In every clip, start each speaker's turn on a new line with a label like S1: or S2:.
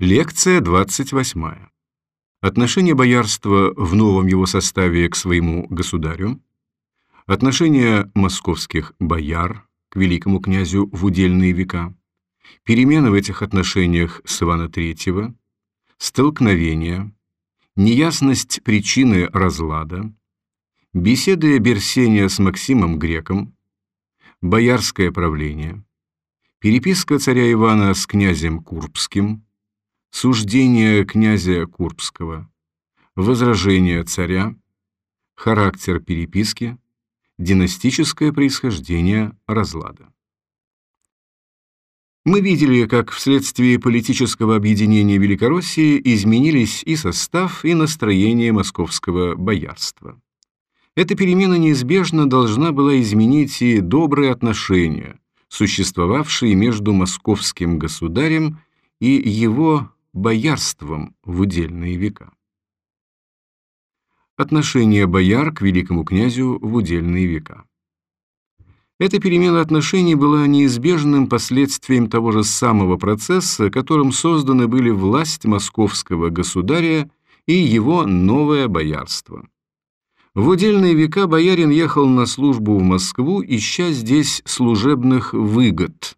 S1: Лекция 28. Отношение боярства в новом его составе к своему государю. Отношение московских бояр к великому князю в удельные века. Перемены в этих отношениях с Ивана III. Столкновения. Неясность причины разлада. Беседы Берсения с Максимом Греком. Боярское правление. Переписка царя Ивана с князем Курбским. Суждение князя Курбского, возражение царя, характер переписки, династическое происхождение разлада. Мы видели, как вследствие политического объединения Великороссии изменились и состав, и настроение московского боярства. Эта перемена неизбежно должна была изменить и добрые отношения, существовавшие между московским государем и его боярством в удельные века. Отношение бояр к великому князю в удельные века. Эта перемена отношений была неизбежным последствием того же самого процесса, которым созданы были власть московского государя и его новое боярство. В удельные века боярин ехал на службу в Москву, ища здесь служебных выгод,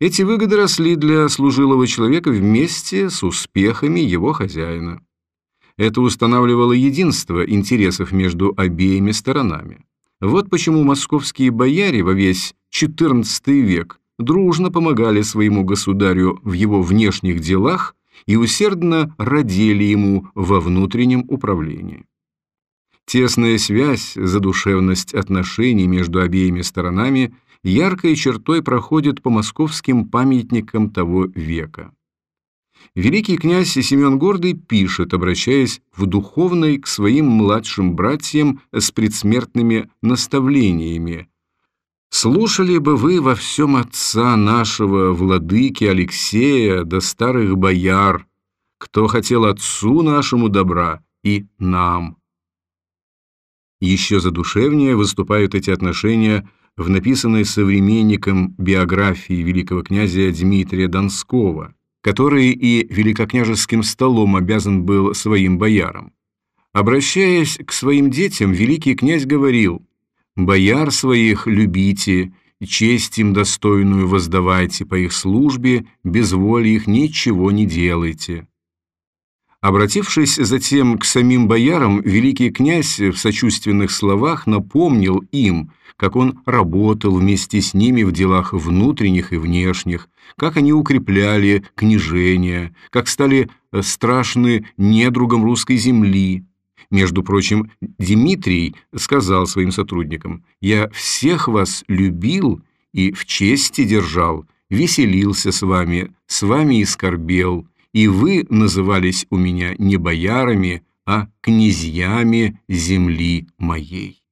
S1: эти выгоды росли для служилого человека вместе с успехами его хозяина. Это устанавливало единство интересов между обеими сторонами. Вот почему московские бояре во весь XIV век дружно помогали своему государю в его внешних делах и усердно родили ему во внутреннем управлении. Тесная связь, задушевность отношений между обеими сторонами – яркой чертой проходит по московским памятникам того века. Великий князь Семен Гордый пишет, обращаясь в духовной к своим младшим братьям с предсмертными наставлениями. «Слушали бы вы во всем отца нашего, владыки Алексея, да старых бояр, кто хотел отцу нашему добра и нам». Еще задушевнее выступают эти отношения в написанной современником биографии великого князя Дмитрия Донского, который и великокняжеским столом обязан был своим боярам. Обращаясь к своим детям, великий князь говорил «Бояр своих любите, честь им достойную воздавайте по их службе, без воли их ничего не делайте». Обратившись затем к самим боярам, великий князь в сочувственных словах напомнил им, как он работал вместе с ними в делах внутренних и внешних, как они укрепляли княжение, как стали э, страшны недругом русской земли. Между прочим, Дмитрий сказал своим сотрудникам, «Я всех вас любил и в чести держал, веселился с вами, с вами и скорбел, и вы назывались у меня не боярами, а князьями земли моей».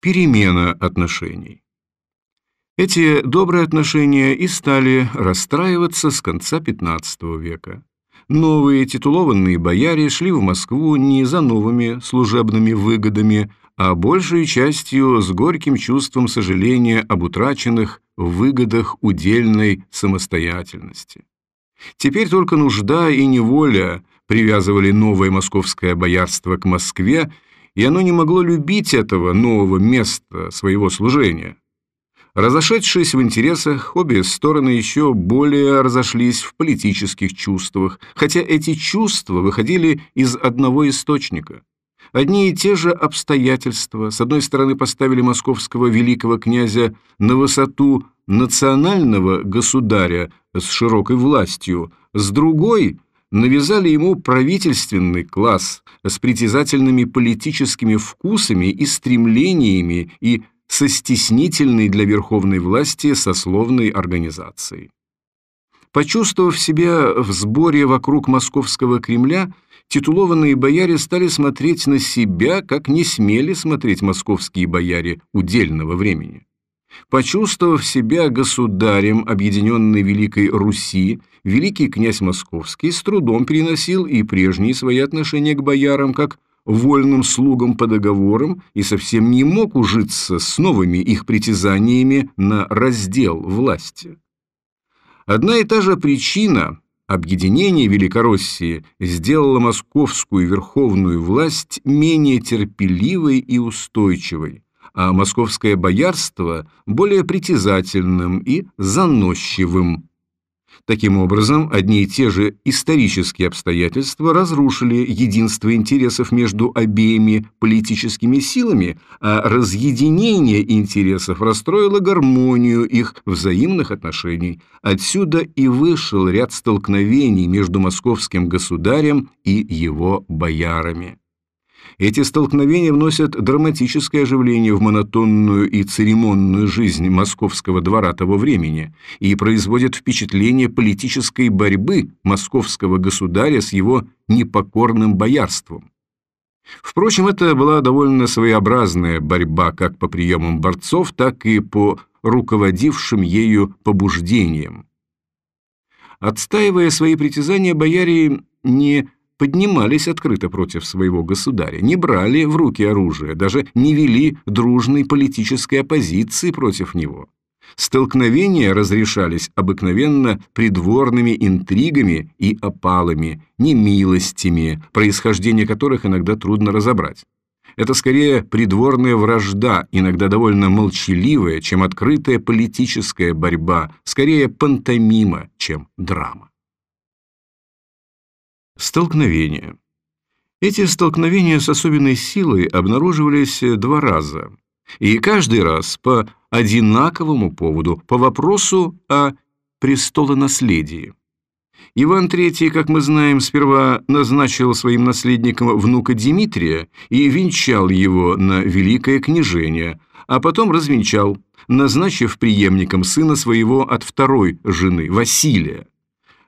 S1: Перемена отношений. Эти добрые отношения и стали расстраиваться с конца XV века. Новые титулованные бояре шли в Москву не за новыми служебными выгодами, а большей частью с горьким чувством сожаления об утраченных выгодах удельной самостоятельности. Теперь только нужда и неволя привязывали новое московское боярство к Москве и оно не могло любить этого нового места своего служения. Разошедшись в интересах, обе стороны еще более разошлись в политических чувствах, хотя эти чувства выходили из одного источника. Одни и те же обстоятельства, с одной стороны, поставили московского великого князя на высоту национального государя с широкой властью, с другой – навязали ему правительственный класс с притязательными политическими вкусами и стремлениями и со стеснительной для верховной власти сословной организацией. Почувствовав себя в сборе вокруг московского Кремля, титулованные бояре стали смотреть на себя, как не смели смотреть московские бояре удельного времени. Почувствовав себя государем объединенной Великой Руси, великий князь Московский с трудом переносил и прежние свои отношения к боярам как вольным слугам по договорам и совсем не мог ужиться с новыми их притязаниями на раздел власти. Одна и та же причина объединения Великороссии сделала московскую верховную власть менее терпеливой и устойчивой, а московское боярство более притязательным и заносчивым. Таким образом, одни и те же исторические обстоятельства разрушили единство интересов между обеими политическими силами, а разъединение интересов расстроило гармонию их взаимных отношений. Отсюда и вышел ряд столкновений между московским государем и его боярами. Эти столкновения вносят драматическое оживление в монотонную и церемонную жизнь московского двора того времени и производят впечатление политической борьбы московского государя с его непокорным боярством. Впрочем, это была довольно своеобразная борьба как по приемам борцов, так и по руководившим ею побуждениям. Отстаивая свои притязания, бояре не поднимались открыто против своего государя, не брали в руки оружие, даже не вели дружной политической оппозиции против него. Столкновения разрешались обыкновенно придворными интригами и опалами, немилостями, происхождение которых иногда трудно разобрать. Это скорее придворная вражда, иногда довольно молчаливая, чем открытая политическая борьба, скорее пантомима, чем драма. Столкновения. Эти столкновения с особенной силой обнаруживались два раза, и каждый раз по одинаковому поводу, по вопросу о престолонаследии. Иван III, как мы знаем, сперва назначил своим наследником внука Дмитрия и венчал его на великое княжение, а потом развенчал, назначив преемником сына своего от второй жены, Василия.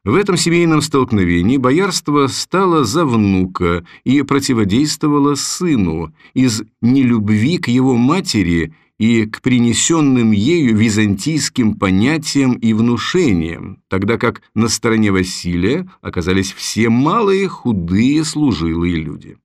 S1: В этом семейном столкновении боярство стало за внука и противодействовало сыну из нелюбви к его матери и к принесенным ею византийским понятиям и внушениям, тогда как на стороне Василия оказались все малые, худые, служилые люди.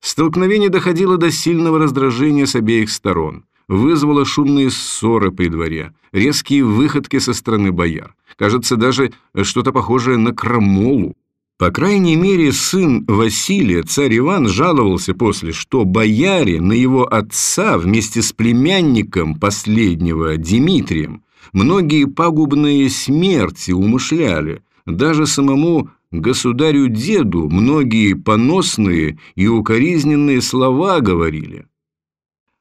S1: Столкновение доходило до сильного раздражения с обеих сторон вызвало шумные ссоры при дворе, резкие выходки со стороны бояр. Кажется, даже что-то похожее на крамолу. По крайней мере, сын Василия, царь Иван, жаловался после, что бояре на его отца вместе с племянником последнего, Дмитрием, многие пагубные смерти умышляли, даже самому государю-деду многие поносные и укоризненные слова говорили.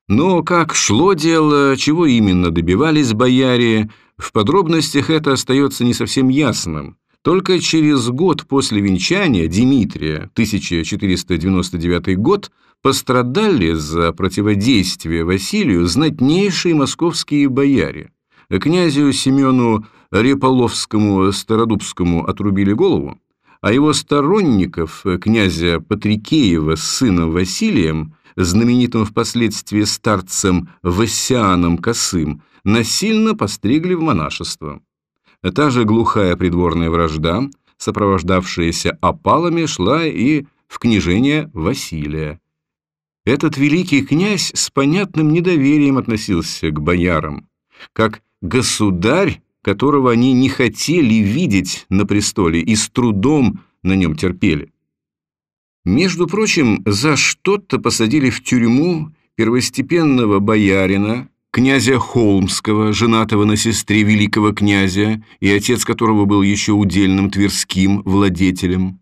S1: Но как шло дело, чего именно добивались бояре, в подробностях это остается не совсем ясным. Только через год после венчания Дмитрия, 1499 год, пострадали за противодействие Василию знатнейшие московские бояре. Князю Семену Реполовскому Стародубскому отрубили голову, а его сторонников, князя Патрикеева с сыном Василием, знаменитым впоследствии старцем Вассианом Косым, насильно постригли в монашество. Та же глухая придворная вражда, сопровождавшаяся опалами, шла и в княжение Василия. Этот великий князь с понятным недоверием относился к боярам, как государь, которого они не хотели видеть на престоле и с трудом на нем терпели. Между прочим, за что-то посадили в тюрьму первостепенного боярина, князя Холмского, женатого на сестре великого князя, и отец которого был еще удельным тверским владетелем,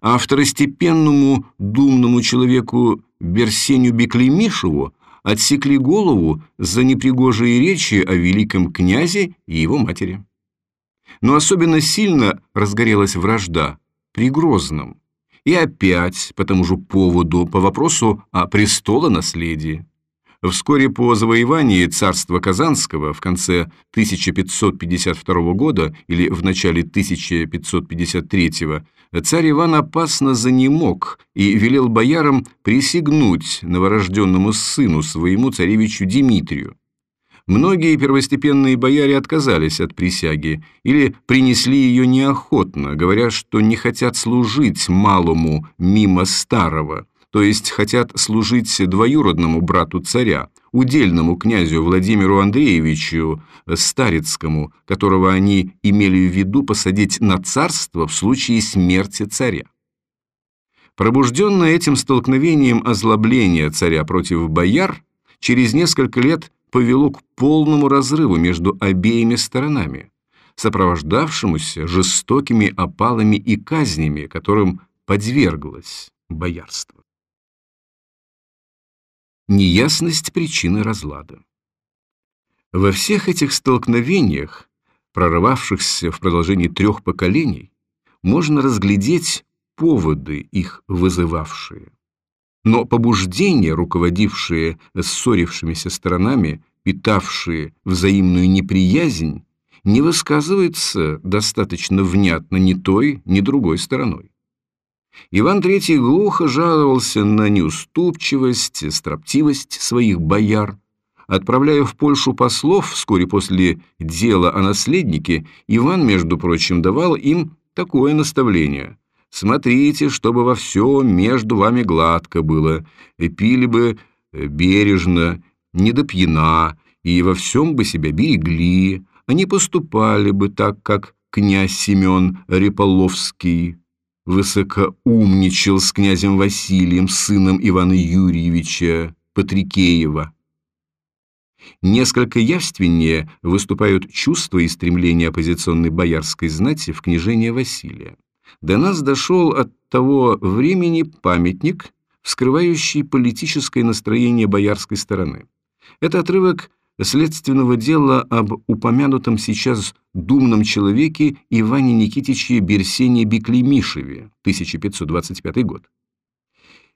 S1: а второстепенному думному человеку Берсеню Беклемишеву отсекли голову за непригожие речи о великом князе и его матери. Но особенно сильно разгорелась вражда при Грозном и опять по тому же поводу, по вопросу о престолонаследии. Вскоре по завоевании царства Казанского в конце 1552 года или в начале 1553 царь Иван опасно занемог и велел боярам присягнуть новорожденному сыну своему царевичу Дмитрию. Многие первостепенные бояре отказались от присяги или принесли ее неохотно, говоря, что не хотят служить малому мимо старого, то есть хотят служить двоюродному брату царя, удельному князю Владимиру Андреевичу Старицкому, которого они имели в виду посадить на царство в случае смерти царя. Пробужденное этим столкновением озлобление царя против бояр через несколько лет повело к полному разрыву между обеими сторонами, сопровождавшемуся жестокими опалами и казнями, которым подверглось боярство. Неясность причины разлада. Во всех этих столкновениях, прорывавшихся в продолжении трех поколений, можно разглядеть поводы, их вызывавшие. Но побуждения, руководившие ссорившимися сторонами, питавшие взаимную неприязнь, не высказывается достаточно внятно ни той, ни другой стороной. Иван III глухо жаловался на неуступчивость, строптивость своих бояр. Отправляя в Польшу послов вскоре после дела о наследнике, Иван, между прочим, давал им такое наставление. Смотрите, чтобы во всем между вами гладко было, пили бы э, бережно, не до пьяна, и во всем бы себя берегли, они поступали бы так, как князь Семен Реполовский высокоумничал с князем Василием, сыном Ивана Юрьевича Патрикеева. Несколько явственнее выступают чувства и стремления оппозиционной боярской знати в княжение Василия до нас дошел от того времени памятник, вскрывающий политическое настроение боярской стороны. Это отрывок следственного дела об упомянутом сейчас думном человеке Иване Никитиче Берсене Беклемишеве, 1525 год.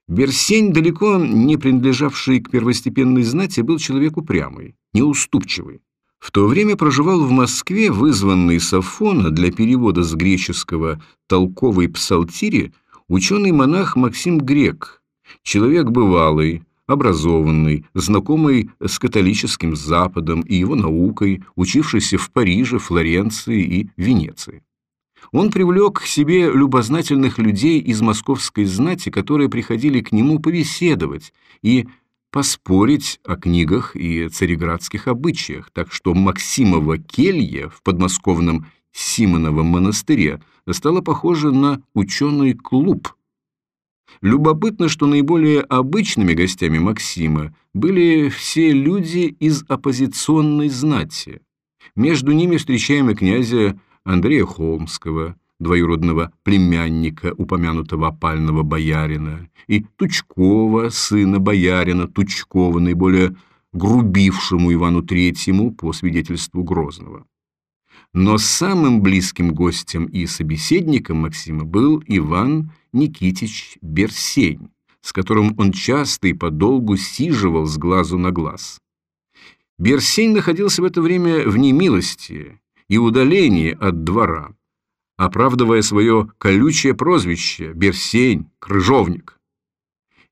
S1: Берсень, далеко не принадлежавший к первостепенной знати, был человек упрямый, неуступчивый. В то время проживал в Москве вызванный с для перевода с греческого «толковой псалтири» ученый-монах Максим Грек, человек бывалый, образованный, знакомый с католическим Западом и его наукой, учившийся в Париже, Флоренции и Венеции. Он привлек к себе любознательных людей из московской знати, которые приходили к нему повеседовать и поспорить о книгах и цареградских обычаях, так что Максимова келья в подмосковном Симоновом монастыре стала похожа на ученый клуб. Любопытно, что наиболее обычными гостями Максима были все люди из оппозиционной знати. Между ними встречаем и князя Андрея Холмского – двоюродного племянника упомянутого опального боярина, и Тучкова, сына боярина Тучкова, наиболее грубившему Ивану Третьему по свидетельству Грозного. Но самым близким гостем и собеседником Максима был Иван Никитич Берсень, с которым он часто и подолгу сиживал с глазу на глаз. Берсень находился в это время в немилости и удалении от двора, оправдывая свое колючее прозвище «Берсень», «Крыжовник».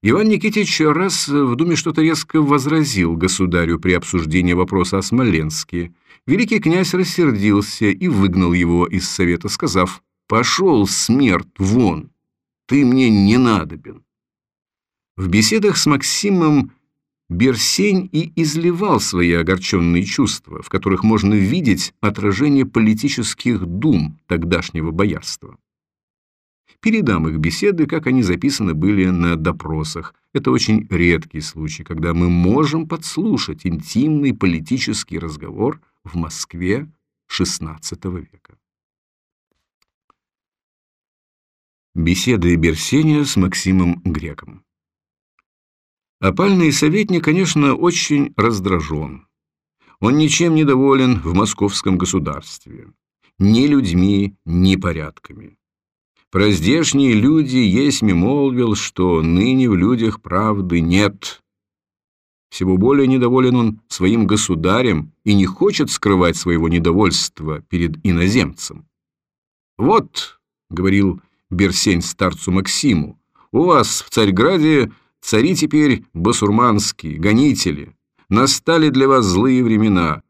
S1: Иван Никитич раз в Думе что-то резко возразил государю при обсуждении вопроса о Смоленске. Великий князь рассердился и выгнал его из совета, сказав «Пошел, смерть, вон, ты мне не надобен». В беседах с Максимом Берсень и изливал свои огорченные чувства, в которых можно видеть отражение политических дум тогдашнего боярства. Передам их беседы, как они записаны были на допросах. Это очень редкий случай, когда мы можем подслушать интимный политический разговор в Москве XVI века. Беседы Берсения с Максимом Греком Опальный советник, конечно, очень раздражен. Он ничем не доволен в московском государстве. Ни людьми, ни порядками. Про здешние люди есть молвил, что ныне в людях правды нет. Всего более недоволен он своим государем и не хочет скрывать своего недовольства перед иноземцем. «Вот», — говорил Берсень старцу Максиму, — «у вас в Царьграде Цари теперь басурманские, гонители. Настали для вас злые времена.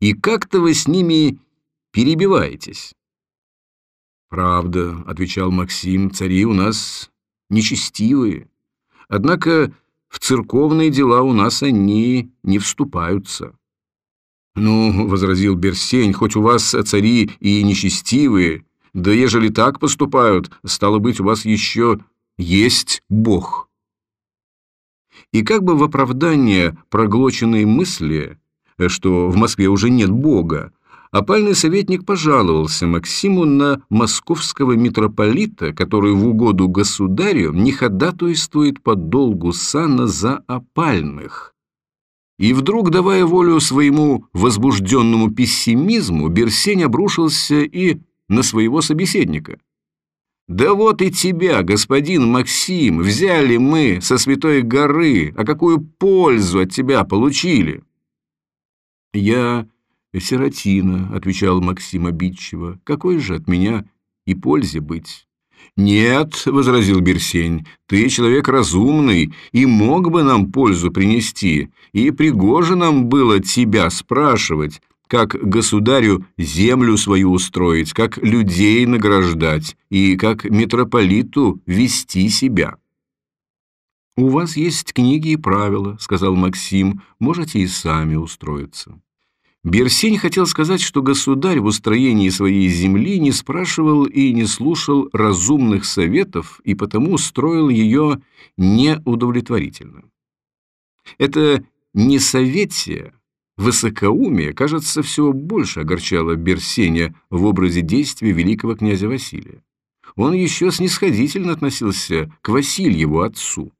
S1: И как-то вы с ними перебиваетесь. «Правда», — отвечал Максим, — «цари у нас нечестивые. Однако в церковные дела у нас они не вступаются. «Ну, — возразил Берсень, — хоть у вас цари и нечестивые, да ежели так поступают, стало быть, у вас еще есть Бог». И как бы в оправдание проглоченной мысли, что в Москве уже нет Бога, опальный советник пожаловался Максиму на московского митрополита, который в угоду государю не ходатайствует по долгу сана за опальных. И вдруг, давая волю своему возбужденному пессимизму, Берсень обрушился и на своего собеседника. «Да вот и тебя, господин Максим, взяли мы со Святой горы, а какую пользу от тебя получили?» «Я сиротина», — отвечал Максим обидчиво, — «какой же от меня и пользе быть?» «Нет», — возразил Берсень, — «ты человек разумный и мог бы нам пользу принести, и пригоже нам было тебя спрашивать, как государю землю свою устроить, как людей награждать и как митрополиту вести себя». «У вас есть книги и правила», — сказал Максим, — «можете и сами устроиться». Берсень хотел сказать, что государь в устроении своей земли не спрашивал и не слушал разумных советов и потому строил ее неудовлетворительно. Это несоветие, высокоумие, кажется, все больше огорчало Берсеня в образе действия великого князя Василия. Он еще снисходительно относился к Васильеву отцу.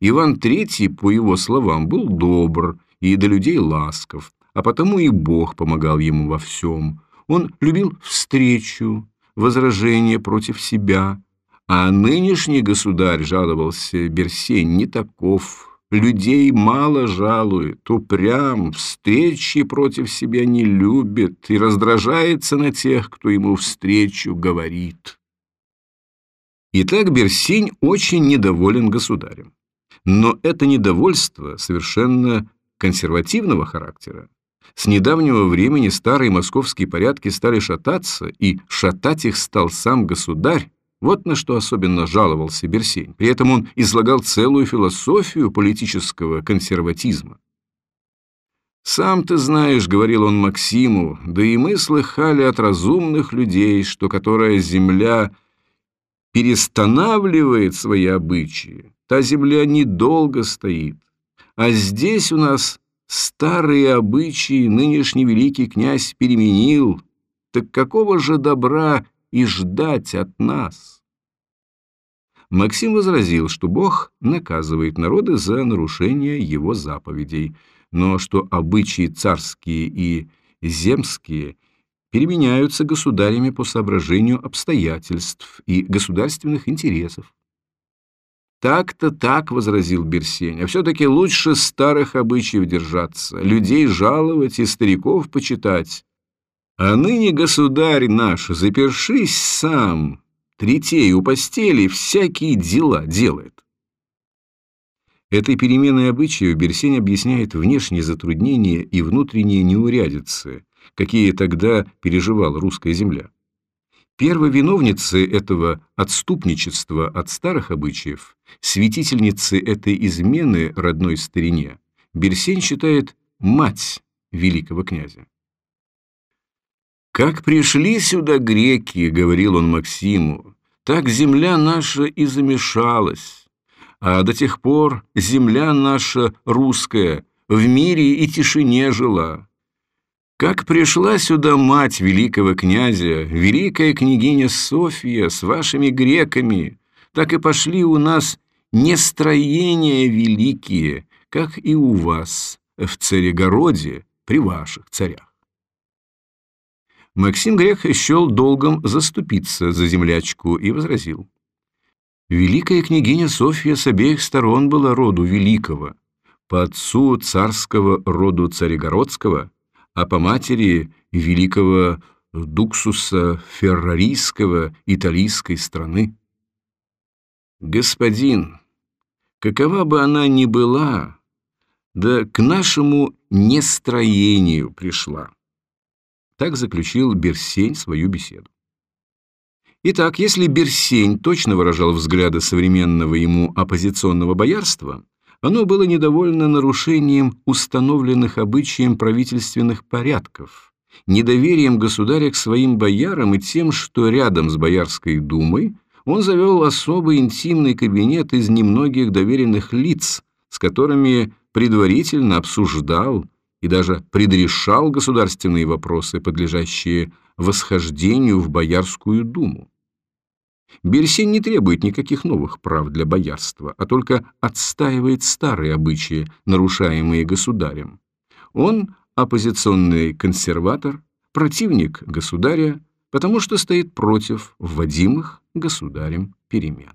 S1: Иван III, по его словам, был добр и до людей ласков, а потому и Бог помогал ему во всем. Он любил встречу, возражение против себя, а нынешний государь, жаловался Берсень, не таков, людей мало жалует, упрям, встречи против себя не любит и раздражается на тех, кто ему встречу говорит. Итак, Берсень очень недоволен государем. Но это недовольство совершенно консервативного характера. С недавнего времени старые московские порядки стали шататься, и шатать их стал сам государь. Вот на что особенно жаловался Берсень. При этом он излагал целую философию политического консерватизма. «Сам ты знаешь, — говорил он Максиму, — да и мы слыхали от разумных людей, что которая земля перестанавливает свои обычаи, та земля недолго стоит. А здесь у нас Старые обычаи нынешний великий князь переменил, так какого же добра и ждать от нас? Максим возразил, что Бог наказывает народы за нарушение его заповедей, но что обычаи царские и земские переменяются государями по соображению обстоятельств и государственных интересов. «Так-то так», — возразил Берсень, — «а все-таки лучше старых обычаев держаться, людей жаловать и стариков почитать. А ныне государь наш, запершись сам, третей у постели, всякие дела делает». Этой переменой обычаев Берсень объясняет внешние затруднения и внутренние неурядицы, какие тогда переживала русская земля. Первой виновницей этого отступничества от старых обычаев, святительницей этой измены родной старине, Берсень считает мать великого князя. «Как пришли сюда греки, — говорил он Максиму, — так земля наша и замешалась, а до тех пор земля наша русская в мире и тишине жила, как пришла сюда мать великого князя, великая княгиня Софья с вашими греками, так и пошли у нас нестроения великие, как и у вас в Царегороде при ваших царях. Максим Грех счел долгом заступиться за землячку и возразил. Великая княгиня Софья с обеих сторон была роду великого, по отцу царского роду царегородского – а по матери великого Дуксуса Феррарийского италийской страны. Господин, какова бы она ни была, да к нашему нестроению пришла. Так заключил Берсень свою беседу. Итак, если Берсень точно выражал взгляды современного ему оппозиционного боярства, оно было недовольно нарушением установленных обычаем правительственных порядков, недоверием государя к своим боярам и тем, что рядом с Боярской думой он завел особый интимный кабинет из немногих доверенных лиц, с которыми предварительно обсуждал и даже предрешал государственные вопросы, подлежащие восхождению в Боярскую думу. Берсень не требует никаких новых прав для боярства, а только отстаивает старые обычаи, нарушаемые государем. Он оппозиционный консерватор, противник государя, потому что стоит против вводимых государем перемен.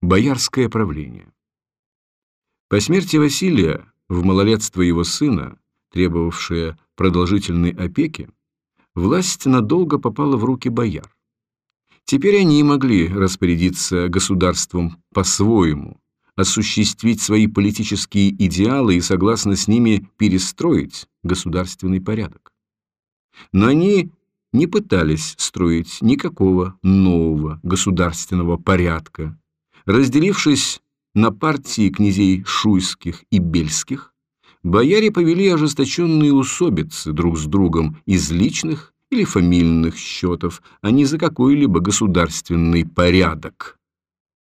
S1: Боярское правление По смерти Василия, в малолетство его сына, требовавшее продолжительной опеки, власть надолго попала в руки бояр. Теперь они могли распорядиться государством по-своему, осуществить свои политические идеалы и согласно с ними перестроить государственный порядок. Но они не пытались строить никакого нового государственного порядка. Разделившись на партии князей Шуйских и Бельских, бояре повели ожесточенные усобицы друг с другом из личных или фамильных счетов, а не за какой-либо государственный порядок.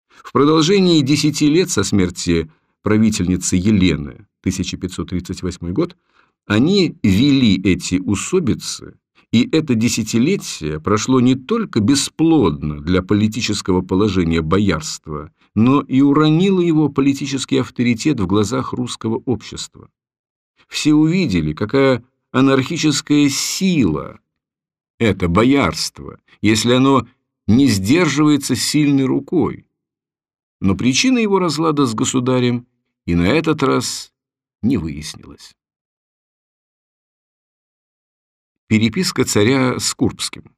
S1: В продолжении десяти лет со смерти правительницы Елены, 1538 год, они вели эти усобицы, и это десятилетие прошло не только бесплодно для политического положения боярства, но и уронило его политический авторитет в глазах русского общества. Все увидели, какая анархическая сила это боярство, если оно не сдерживается сильной рукой. Но причина его разлада с государем и на этот раз не выяснилась. Переписка царя с Курбским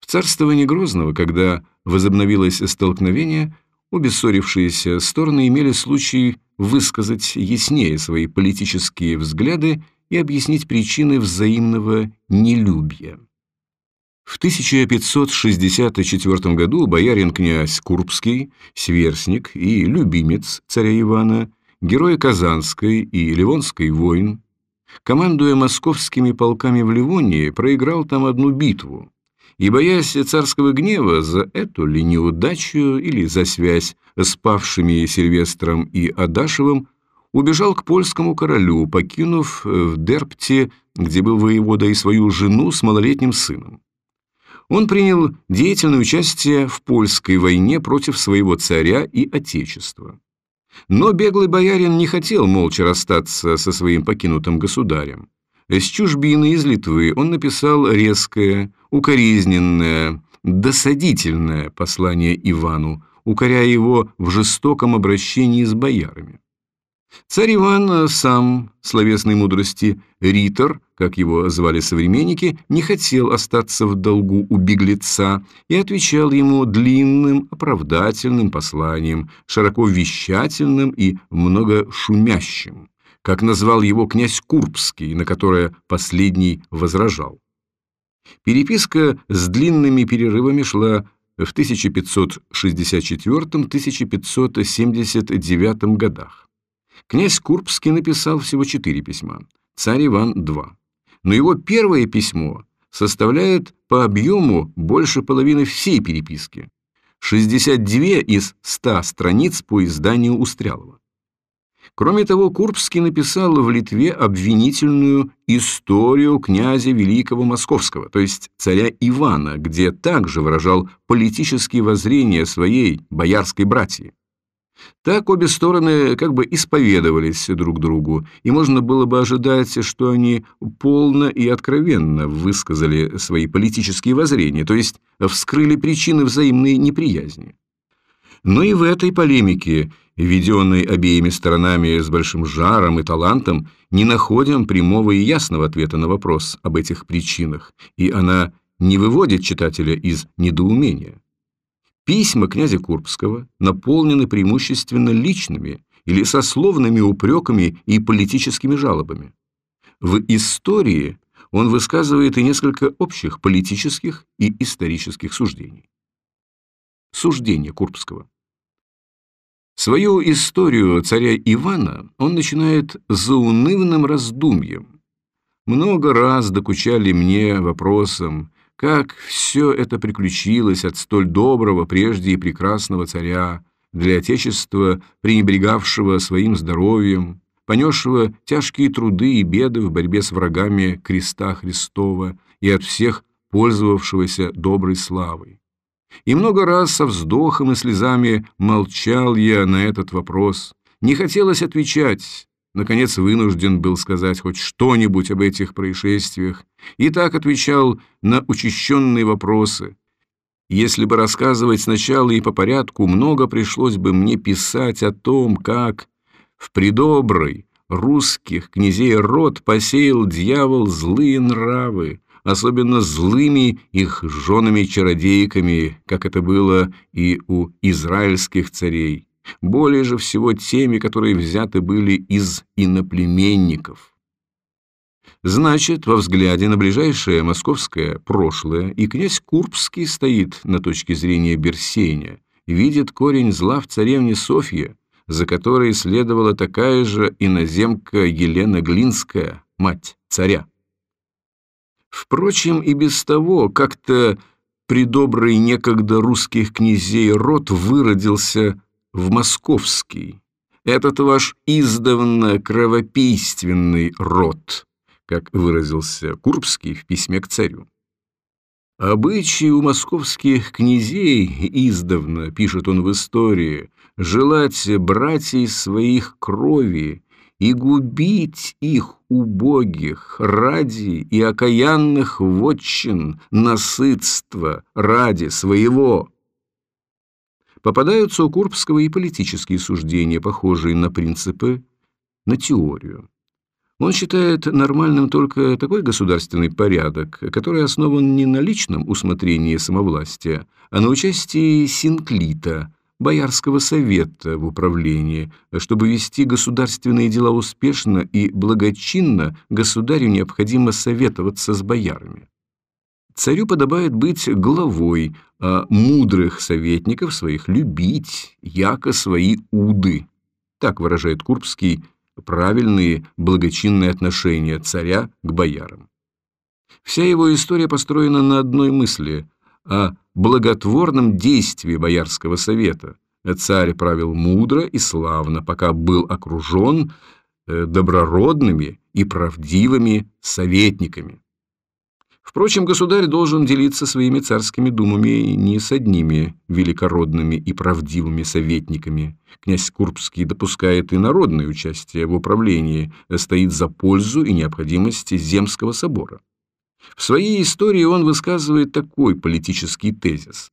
S1: В царствовании Грозного, когда возобновилось столкновение, обе ссорившиеся стороны имели случай высказать яснее свои политические взгляды и объяснить причины взаимного нелюбия. В 1564 году боярин-князь Курбский, сверстник и любимец царя Ивана, герой Казанской и Ливонской войн, командуя московскими полками в Ливонии, проиграл там одну битву, и, боясь царского гнева за эту ли неудачу или за связь с павшими Сильвестром и Адашевым, убежал к польскому королю, покинув э, в Дерпте, где был воевода, и свою жену с малолетним сыном. Он принял деятельное участие в польской войне против своего царя и отечества. Но беглый боярин не хотел молча расстаться со своим покинутым государем. С чужбины из Литвы он написал резкое, укоризненное, досадительное послание Ивану, укоряя его в жестоком обращении с боярами. Царь Иван сам, словесной мудрости, ритор, как его звали современники, не хотел остаться в долгу у беглеца и отвечал ему длинным оправдательным посланием, широко вещательным и многошумящим, как назвал его князь Курбский, на которое последний возражал. Переписка с длинными перерывами шла в 1564-1579 годах. Князь Курбский написал всего четыре письма, царь Иван – два. Но его первое письмо составляет по объему больше половины всей переписки. 62 из 100 страниц по изданию Устрялова. Кроме того, Курбский написал в Литве обвинительную историю князя Великого Московского, то есть царя Ивана, где также выражал политические воззрения своей боярской братьи. Так обе стороны как бы исповедовались друг другу, и можно было бы ожидать, что они полно и откровенно высказали свои политические воззрения, то есть вскрыли причины взаимной неприязни. Но и в этой полемике, веденной обеими сторонами с большим жаром и талантом, не находим прямого и ясного ответа на вопрос об этих причинах, и она не выводит читателя из недоумения. Письма князя Курбского наполнены преимущественно личными или сословными упреками и политическими жалобами. В истории он высказывает и несколько общих политических и исторических суждений. Суждение Курбского. Свою историю царя Ивана он начинает заунывным раздумьем. Много раз докучали мне вопросом, как все это приключилось от столь доброго прежде и прекрасного царя, для Отечества, пренебрегавшего своим здоровьем, понесшего тяжкие труды и беды в борьбе с врагами креста Христова и от всех пользовавшегося доброй славой. И много раз со вздохом и слезами молчал я на этот вопрос. Не хотелось отвечать, наконец вынужден был сказать хоть что-нибудь об этих происшествиях, и так отвечал на учащенные вопросы. Если бы рассказывать сначала и по порядку, много пришлось бы мне писать о том, как в придобрый русских князей род посеял дьявол злые нравы, особенно злыми их женами-чародейками, как это было и у израильских царей более же всего теми, которые взяты были из иноплеменников. Значит, во взгляде на ближайшее московское прошлое и князь Курбский стоит на точке зрения Берсеня, видит корень зла в царевне Софье, за которой следовала такая же иноземка Елена Глинская, мать царя. Впрочем, и без того как-то придобрый некогда русских князей род выродился в московский, этот ваш издавна кровопийственный род, как выразился Курбский в письме к царю. Обычаи у московских князей издавна, пишет он в истории, желать братьев своих крови и губить их убогих ради и окаянных вотчин насытства ради своего попадаются у Курбского и политические суждения, похожие на принципы, на теорию. Он считает нормальным только такой государственный порядок, который основан не на личном усмотрении самовластия, а на участии синклита, Боярского совета в управлении, чтобы вести государственные дела успешно и благочинно, государю необходимо советоваться с боярами. Царю подобает быть главой, а мудрых советников своих любить, яко свои уды. Так выражает Курбский правильные благочинные отношения царя к боярам. Вся его история построена на одной мысли – о благотворном действии Боярского совета. Царь правил мудро и славно, пока был окружен э, доброродными и правдивыми советниками. Впрочем, государь должен делиться своими царскими думами не с одними великородными и правдивыми советниками. Князь Курбский допускает и народное участие в управлении, стоит за пользу и необходимость Земского собора. В своей истории он высказывает такой политический тезис.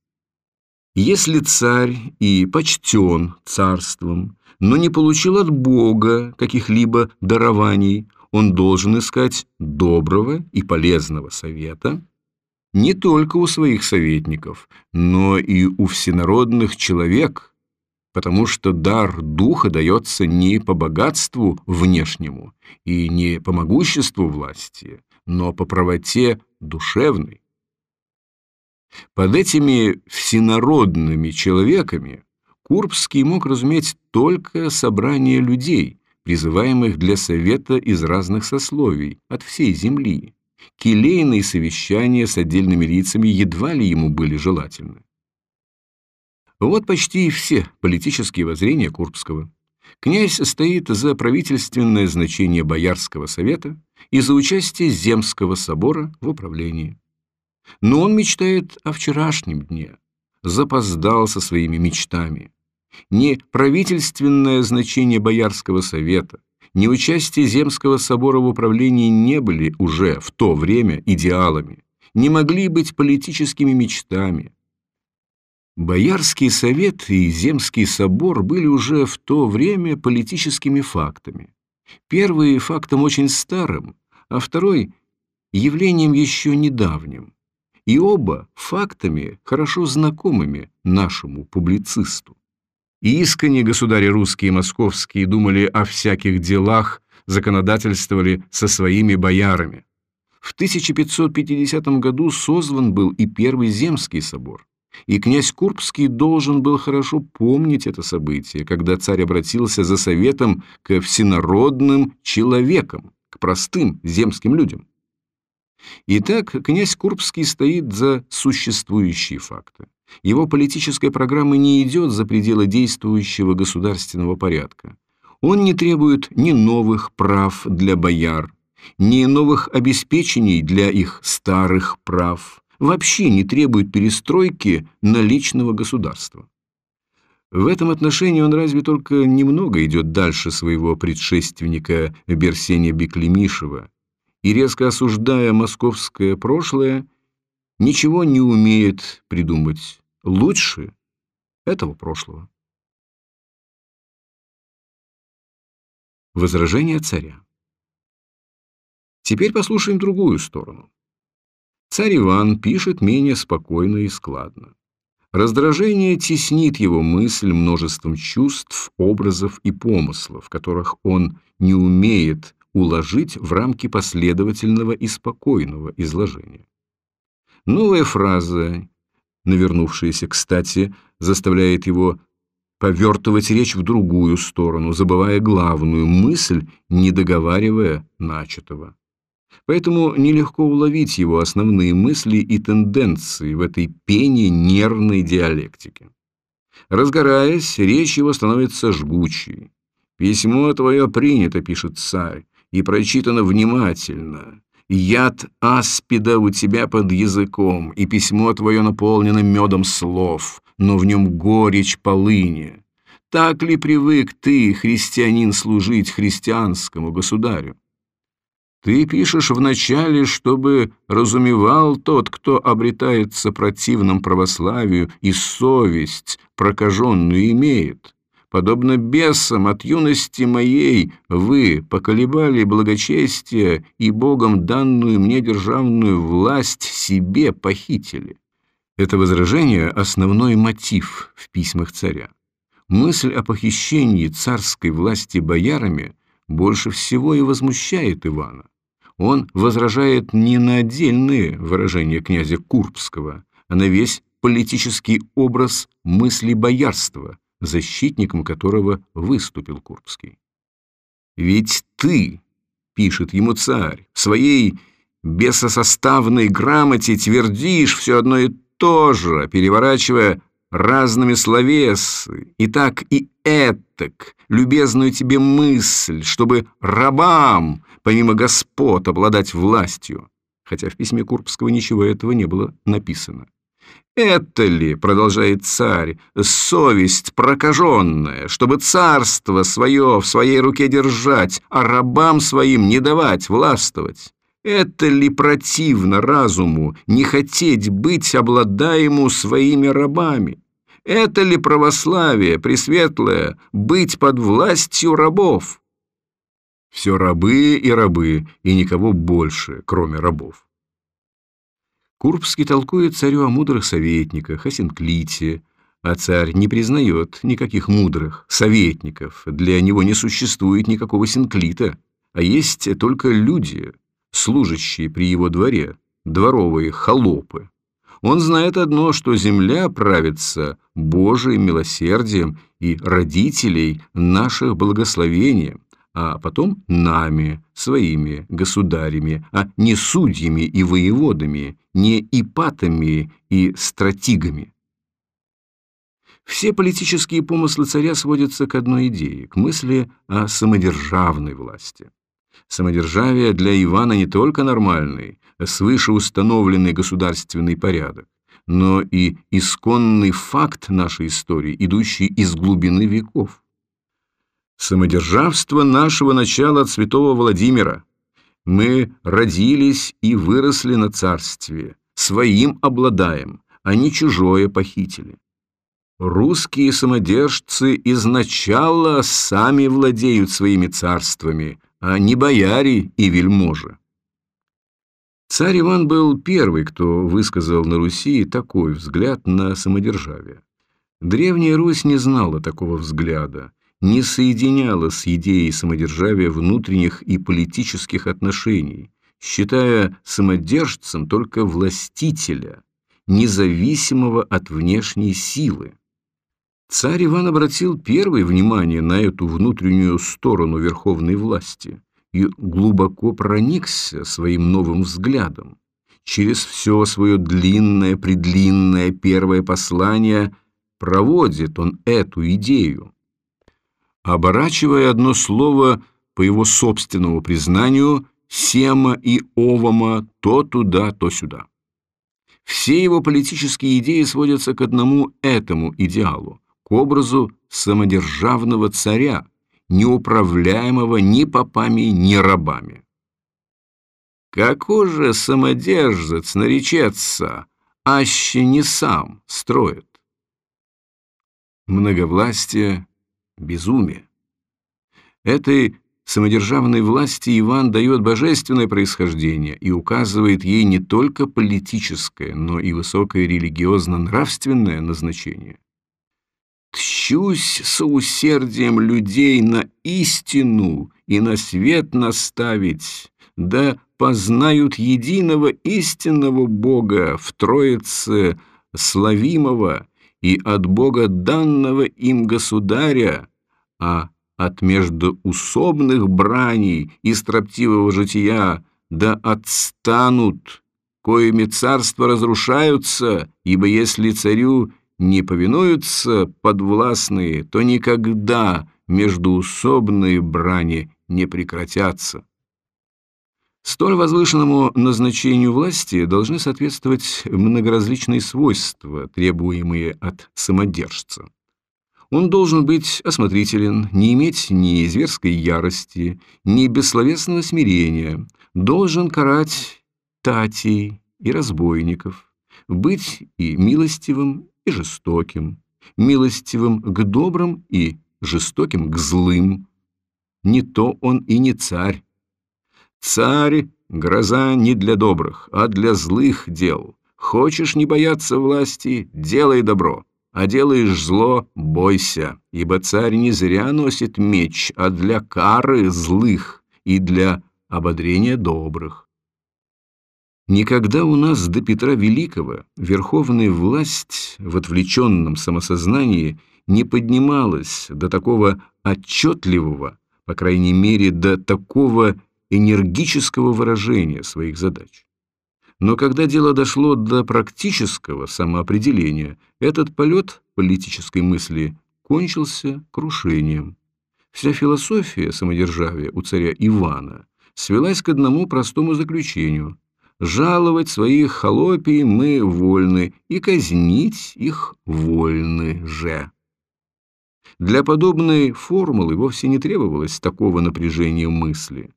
S1: Если царь и почтен царством, но не получил от Бога каких-либо дарований, он должен искать доброго и полезного совета не только у своих советников, но и у всенародных человек, потому что дар духа дается не по богатству внешнему и не по могуществу власти, но по правоте душевной. Под этими всенародными человеками Курбский мог разуметь только собрание людей, призываемых для совета из разных сословий, от всей земли. Келейные совещания с отдельными лицами едва ли ему были желательны. Вот почти и все политические воззрения Курбского. Князь стоит за правительственное значение Боярского совета и за участие Земского собора в управлении. Но он мечтает о вчерашнем дне, запоздал со своими мечтами ни правительственное значение Боярского совета, ни участие Земского собора в управлении не были уже в то время идеалами, не могли быть политическими мечтами. Боярский совет и Земский собор были уже в то время политическими фактами. Первый фактом очень старым, а второй явлением еще недавним. И оба фактами хорошо знакомыми нашему публицисту. И искренне государи русские и московские думали о всяких делах, законодательствовали со своими боярами. В 1550 году созван был и Первый Земский собор, и князь Курбский должен был хорошо помнить это событие, когда царь обратился за советом к всенародным человекам, к простым земским людям. Итак, князь Курбский стоит за существующие факты. Его политическая программа не идет за пределы действующего государственного порядка. Он не требует ни новых прав для бояр, ни новых обеспечений для их старых прав, вообще не требует перестройки наличного государства. В этом отношении он разве только немного идет дальше своего предшественника Берсения Беклемишева и, резко осуждая московское прошлое, ничего не умеет придумать лучше этого прошлого. Возражение царя Теперь послушаем другую сторону. Царь Иван пишет менее спокойно и складно. Раздражение теснит его мысль множеством чувств, образов и помыслов, которых он не умеет уложить в рамки последовательного и спокойного изложения. Новая фраза, навернувшаяся кстати, заставляет его повертывать речь в другую сторону, забывая главную мысль, не договаривая начатого. Поэтому нелегко уловить его основные мысли и тенденции в этой пене нервной диалектики. Разгораясь, речь его становится жгучей. «Письмо твое принято», — пишет царь, — «и прочитано внимательно. Яд аспида у тебя под языком, и письмо твое наполнено медом слов, но в нем горечь полыни. Так ли привык ты, христианин, служить христианскому государю? Ты пишешь вначале, чтобы разумевал тот, кто обретается противным православию и совесть прокаженную имеет. Подобно бесам от юности моей вы поколебали благочестие и Богом данную мне державную власть себе похитили. Это возражение – основной мотив в письмах царя. Мысль о похищении царской власти боярами больше всего и возмущает Ивана. Он возражает не на отдельные выражения князя Курбского, а на весь политический образ мысли боярства, защитником которого выступил Курбский. «Ведь ты, — пишет ему царь, — в своей бесосоставной грамоте твердишь все одно и то же, переворачивая разными словесы, и так и этак, любезную тебе мысль, чтобы рабам, помимо господ, обладать властью, хотя в письме Курбского ничего этого не было написано. «Это ли, — продолжает царь, — совесть прокаженная, чтобы царство свое в своей руке держать, а рабам своим не давать властвовать? Это ли противно разуму не хотеть быть обладаему своими рабами? Это ли православие, пресветлое, быть под властью рабов? Все рабы и рабы, и никого больше, кроме рабов. Курбский толкует царю о мудрых советниках, о Синклите, а царь не признает никаких мудрых советников, для него не существует никакого Синклита, а есть только люди, служащие при его дворе, дворовые холопы. Он знает одно, что земля правится Божиим милосердием и родителей наших благословением, а потом нами, своими государями, а не судьями и воеводами, не ипатами и стратигами. Все политические помыслы царя сводятся к одной идее, к мысли о самодержавной власти. Самодержавие для Ивана не только нормальный, свыше установленный государственный порядок, но и исконный факт нашей истории, идущий из глубины веков. Самодержавство нашего начала от святого Владимира. Мы родились и выросли на царстве, своим обладаем, а не чужое похитили. Русские самодержцы изначально сами владеют своими царствами, а не бояре и вельможи. Царь Иван был первый, кто высказал на Руси такой взгляд на самодержавие. Древняя Русь не знала такого взгляда, не соединяла с идеей самодержавия внутренних и политических отношений, считая самодержцем только властителя, независимого от внешней силы. Царь Иван обратил первое внимание на эту внутреннюю сторону верховной власти и глубоко проникся своим новым взглядом. Через все свое длинное-предлинное первое послание проводит он эту идею. Оборачивая одно слово по его собственному признанию «сема» и «овома» то туда, то сюда. Все его политические идеи сводятся к одному этому идеалу, к образу самодержавного царя, неуправляемого ни попами, ни рабами. Какой же самодержец наречется, аще не сам строит? Многовластие — безумие. Этой самодержавной власти Иван дает божественное происхождение и указывает ей не только политическое, но и высокое религиозно-нравственное назначение. «Тщусь соусердием людей на истину и на свет наставить, да познают единого истинного Бога в Троице славимого и от Бога данного им государя, а от междуусобных браней и строптивого жития, да отстанут, коими царства разрушаются, ибо если царю не повинуются подвластные, то никогда междуусобные брани не прекратятся. Столь возвышенному назначению власти должны соответствовать многоразличные свойства, требуемые от самодержца. Он должен быть осмотрителен, не иметь ни зверской ярости, ни бессловесного смирения, должен карать татей и разбойников, быть и милостивым, и жестоким, милостивым к добрым и жестоким к злым. Не то он и не царь. Царь — гроза не для добрых, а для злых дел. Хочешь не бояться власти — делай добро а делаешь зло, бойся, ибо царь не зря носит меч, а для кары злых и для ободрения добрых. Никогда у нас до Петра Великого верховная власть в отвлеченном самосознании не поднималась до такого отчетливого, по крайней мере, до такого энергического выражения своих задач. Но когда дело дошло до практического самоопределения, этот полет политической мысли кончился крушением. Вся философия самодержавия у царя Ивана свелась к одному простому заключению – жаловать своих холопий мы вольны и казнить их вольны же. Для подобной формулы вовсе не требовалось такого напряжения мысли.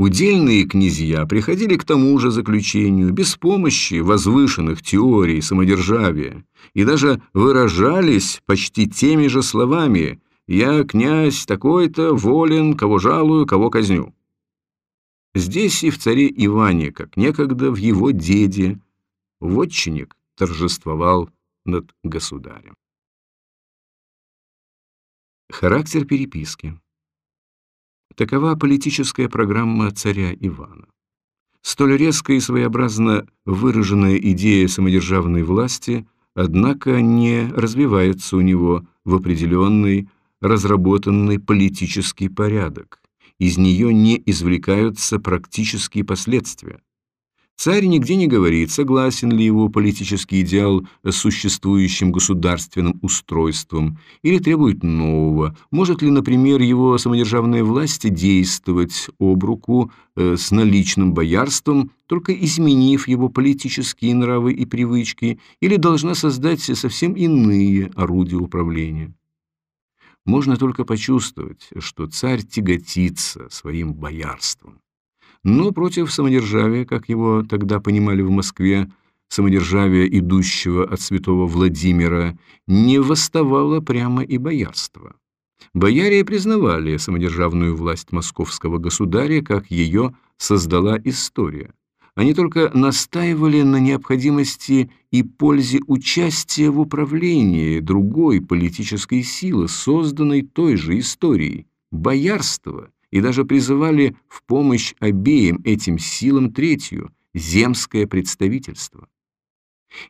S1: Удельные князья приходили к тому же заключению без помощи возвышенных теорий самодержавия и даже выражались почти теми же словами «Я, князь такой-то, волен, кого жалую, кого казню». Здесь и в царе Иване, как некогда в его деде, вотчинник торжествовал над государем. Характер переписки Такова политическая программа царя Ивана. Столь резко и своеобразно выраженная идея самодержавной власти, однако, не развивается у него в определенный, разработанный политический порядок. Из нее не извлекаются практические последствия. Царь нигде не говорит, согласен ли его политический идеал с существующим государственным устройством или требует нового, может ли, например, его самодержавная власть действовать об руку э, с наличным боярством, только изменив его политические нравы и привычки, или должна создать совсем иные орудия управления. Можно только почувствовать, что царь тяготится своим боярством но против самодержавия, как его тогда понимали в Москве, самодержавия, идущего от святого Владимира, не восставало прямо и боярство. Бояре признавали самодержавную власть московского государя, как ее создала история. Они только настаивали на необходимости и пользе участия в управлении другой политической силы, созданной той же историей. Боярство и даже призывали в помощь обеим этим силам третью – земское представительство.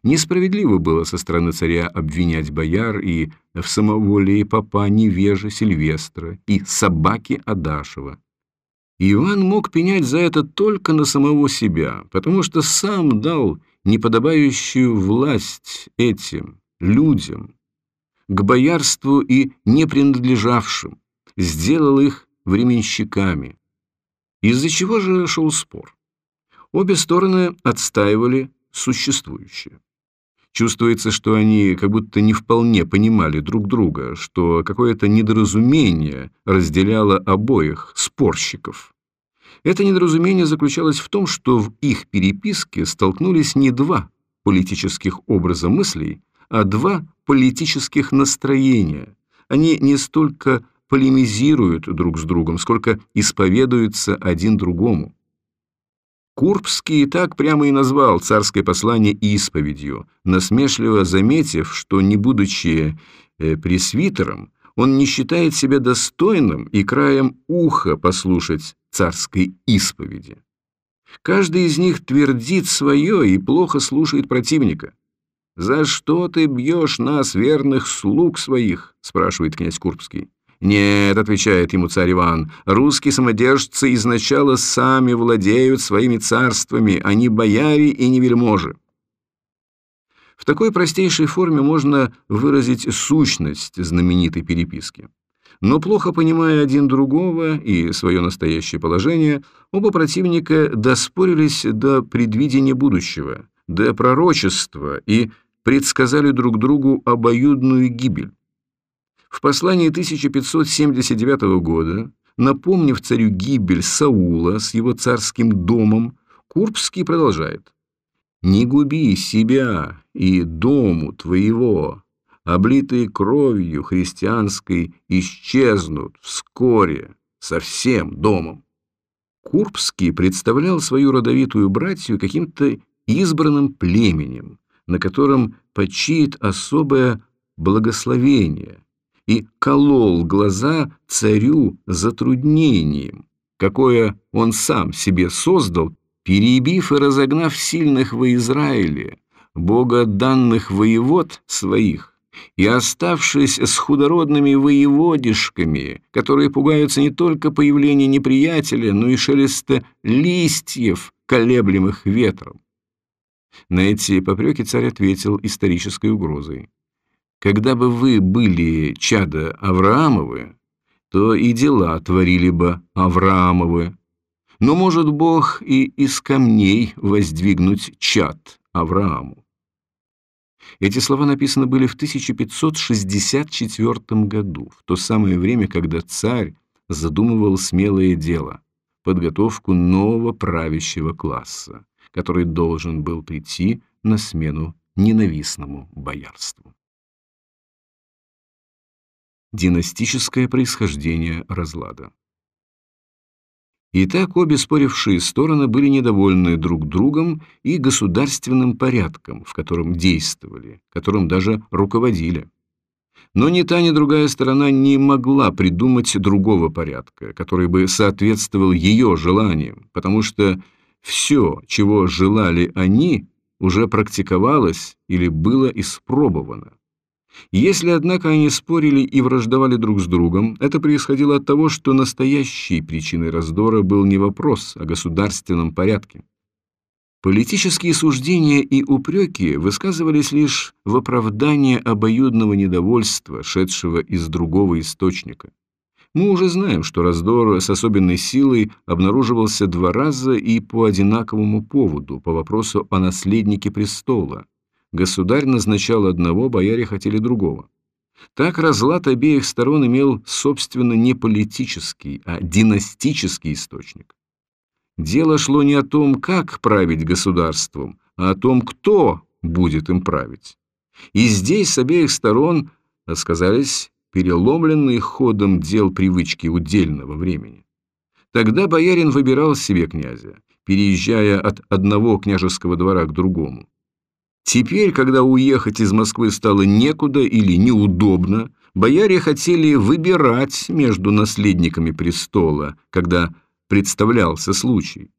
S1: Несправедливо было со стороны царя обвинять бояр и в самоволии папа невежа Сильвестра и собаки Адашева. Иван мог пенять за это только на самого себя, потому что сам дал неподобающую власть этим людям, к боярству и не принадлежавшим, сделал их временщиками. Из-за чего же шел спор? Обе стороны отстаивали существующее. Чувствуется, что они как будто не вполне понимали друг друга, что какое-то недоразумение разделяло обоих спорщиков. Это недоразумение заключалось в том, что в их переписке столкнулись не два политических образа мыслей, а два политических настроения. Они не столько полемизируют друг с другом, сколько исповедуются один другому. Курбский так прямо и назвал царское послание исповедью, насмешливо заметив, что, не будучи э, пресвитером, он не считает себя достойным и краем уха послушать царской исповеди. Каждый из них твердит свое и плохо слушает противника. «За что ты бьешь нас, верных слуг своих?» – спрашивает князь Курбский. «Нет», — отвечает ему царь Иван, — «русские самодержцы изначало сами владеют своими царствами, они бояре и не вельможи». В такой простейшей форме можно выразить сущность знаменитой переписки. Но плохо понимая один другого и свое настоящее положение, оба противника доспорились до предвидения будущего, до пророчества и предсказали друг другу обоюдную гибель. В послании 1579 года, напомнив царю гибель Саула с его царским домом, Курбский продолжает. «Не губи себя и дому твоего, облитые кровью христианской, исчезнут вскоре со всем домом». Курбский представлял свою родовитую братью каким-то избранным племенем, на котором почиет особое благословение – и колол глаза царю затруднением, какое он сам себе создал, перебив и разогнав сильных во Израиле, богоданных воевод своих, и оставшись с худородными воеводишками, которые пугаются не только появления неприятеля, но и шелеста листьев, колеблемых ветром. На эти попреки царь ответил исторической угрозой. Когда бы вы были чада Авраамовы, то и дела творили бы Авраамовы. Но может Бог и из камней воздвигнуть чад Аврааму. Эти слова написаны были в 1564 году, в то самое время, когда царь задумывал смелое дело – подготовку нового правящего класса, который должен был прийти на смену ненавистному боярству. Династическое происхождение разлада. Итак, обе спорившие стороны были недовольны друг другом и государственным порядком, в котором действовали, которым даже руководили. Но ни та, ни другая сторона не могла придумать другого порядка, который бы соответствовал ее желаниям, потому что все, чего желали они, уже практиковалось или было испробовано. Если, однако, они спорили и враждовали друг с другом, это происходило от того, что настоящей причиной раздора был не вопрос о государственном порядке. Политические суждения и упреки высказывались лишь в оправдание обоюдного недовольства, шедшего из другого источника. Мы уже знаем, что раздор с особенной силой обнаруживался два раза и по одинаковому поводу, по вопросу о наследнике престола. Государь назначал одного, бояре хотели другого. Так разлад обеих сторон имел, собственно, не политический, а династический источник. Дело шло не о том, как править государством, а о том, кто будет им править. И здесь с обеих сторон сказались переломленные ходом дел привычки удельного времени. Тогда боярин выбирал себе князя, переезжая от одного княжеского двора к другому. Теперь, когда уехать из Москвы стало некуда или неудобно, Бояре хотели выбирать между наследниками престола, когда представлялся случай.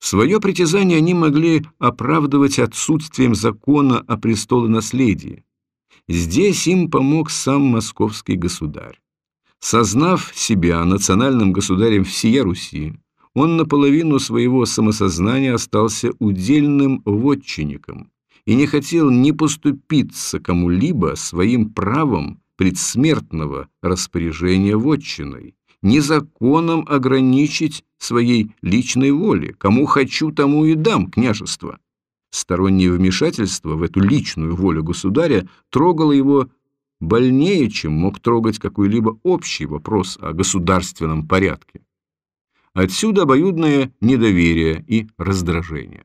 S1: Свое притязание они могли оправдывать отсутствием закона о престолонаследии. Здесь им помог сам московский государь. Сознав себя национальным государем всея Руси, он наполовину своего самосознания остался удельным вотчинником и не хотел не поступиться кому-либо своим правом предсмертного распоряжения вотчиной, ни законом ограничить своей личной воли, кому хочу, тому и дам княжество. Стороннее вмешательство в эту личную волю государя трогало его больнее, чем мог трогать какой-либо общий вопрос о государственном порядке. Отсюда обоюдное недоверие и раздражение.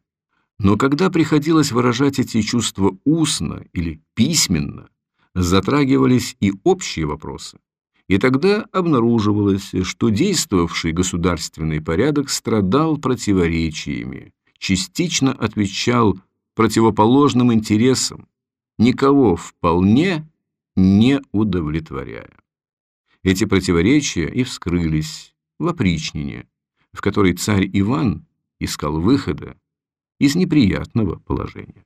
S1: Но когда приходилось выражать эти чувства устно или письменно, затрагивались и общие вопросы. И тогда обнаруживалось, что действовавший государственный порядок страдал противоречиями, частично отвечал противоположным интересам, никого вполне не удовлетворяя. Эти противоречия и вскрылись в опричнине, в которой царь Иван искал выхода из неприятного положения.